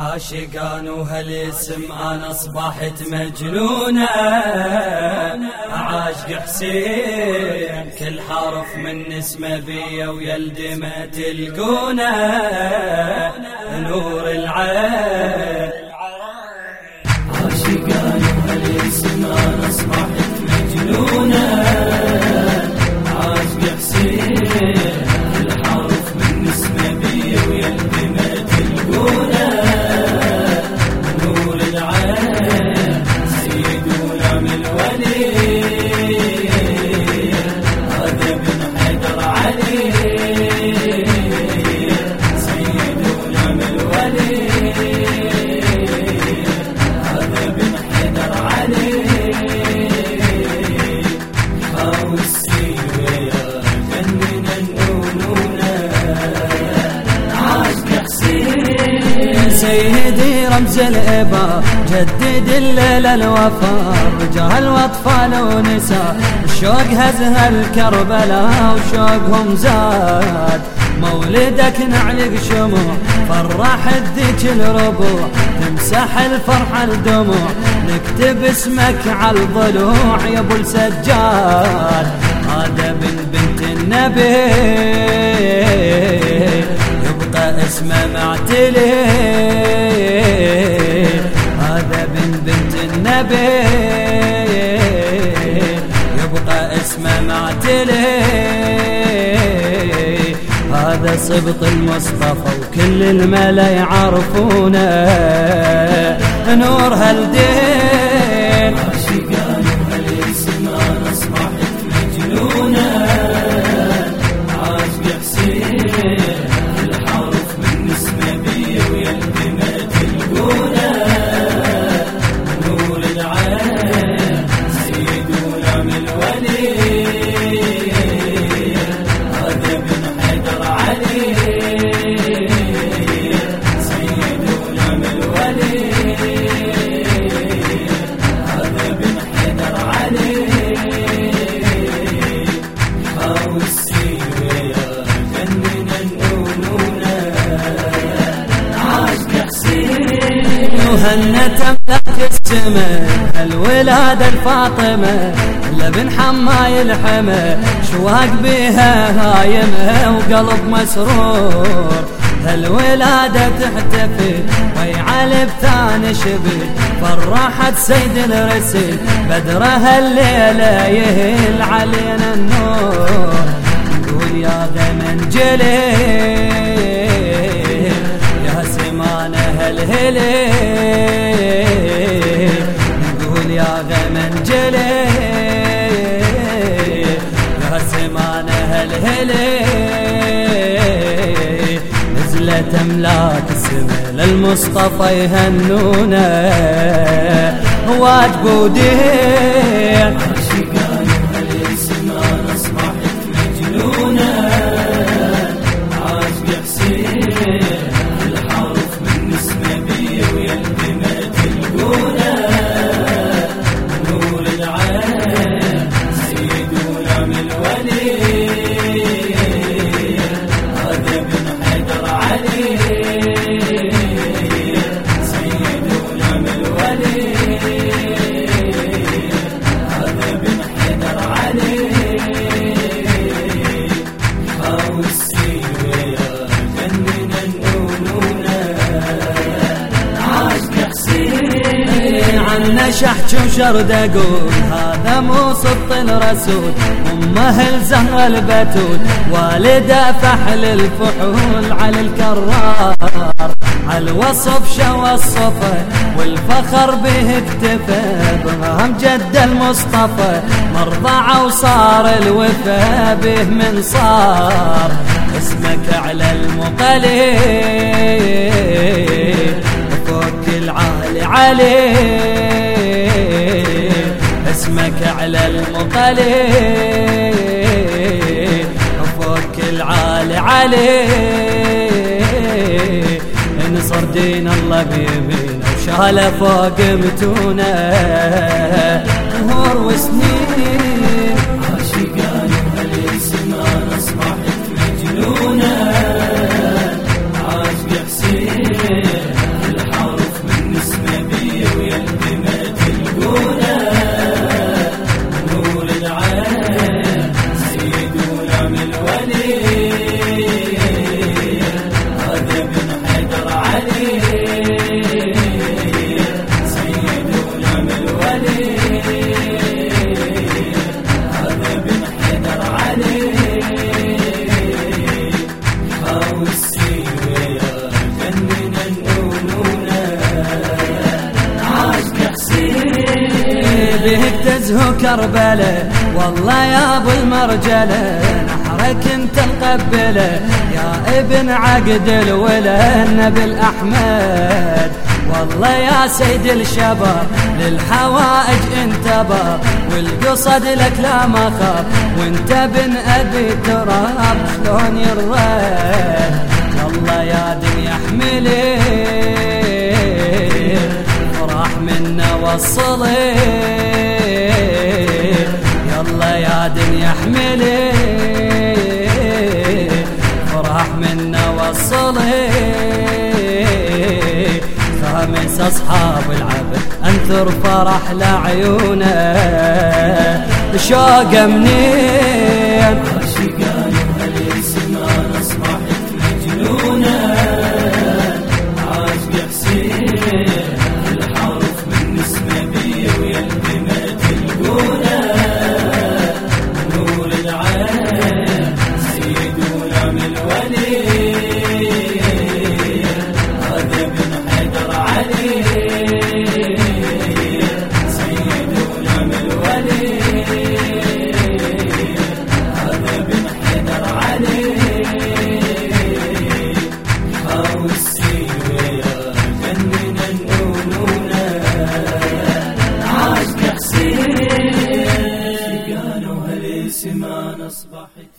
عاشقان وهالاسم أنا اصبحت مجنونة عاشق حسين كل حرف من اسمه بيا ويلدي ما تلقونه نور العين رمز الإبا جدد الليل الوفاء رجال واطفال ونساء الشوق هزها الكربلاء وشوقهم زاد. مولدك نعلق شموع فرح الذيك الربوع تمسح الفرحة الدموع نكتب اسمك على الضلوع يا أبو السجاد. هذا من بنت النبي اسمه معتلي. هذا صبط المصطفى وكل الملا يعرفونه. نور هالدين ملك السماء الولادة الفاطمة لبن حماي الحمى شواق بها هايمة وقلب مسرور. الولادة تحتفل ويعلب ثاني شبل فرحت سيد الرسل بدرها الليلة يهل علينا النور. نقول يا غمن جليل يا سمانة نقول يا غمن جليل يا سمانة هلهلي نزلت أملاك السماء للمصطفى يهنونا واجبودين عنا شحش أقول؟ هذا مو صدق الرسول أمه الزهر البتول. والده فحل الفحول على الكرار. على الوصف شوى الصفا والفخر به اكتفى. إبراهيم جد المصطفى. مرضعه وصار الوفا به من صار. اسمك على المقلي المقلي فوق العالي عليه نصر دين الله بيمين وشاله فوق متونه. نهور وسنين عاشقان هالاسم أنا أصبحت مجنونة. كربلة. والله يا أبو المرجلة نحرك أنت القبله يا ابن عقد الولا النبي الأحمد. والله يا سيد الشباب للحوائج انت باب والقصد لك لا مخاف. وانت بن أبي تراب شلون يرضى؟ والله يا دنيا احملي فرح منا وصلي يا دنيا احملي فرح منا وصلي. خامس أصحاب العبد أنثر فرح لعيونه. شوق منين؟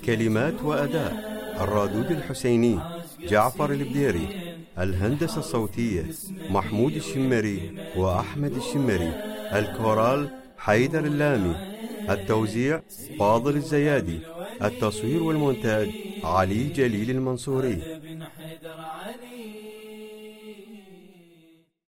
كلمات وأداء الرادود الحسيني جعفر البديري. الهندسة الصوتية محمود الشمري وأحمد الشمري. الكورال حيدر اللامي. التوزيع فاضل الزيادي. التصوير والمونتاج علي جليل المنصوري.